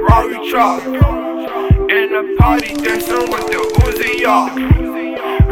Ferrari truck. In the party dancing with the Uzi up.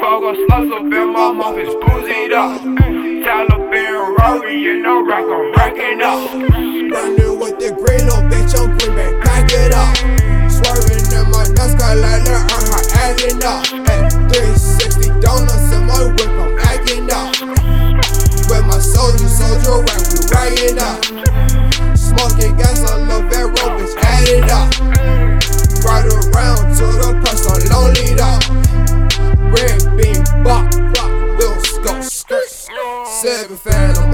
Fogos up in my mouth is boozied up. Taliban Rory, you know, rock, I'm racking up.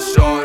show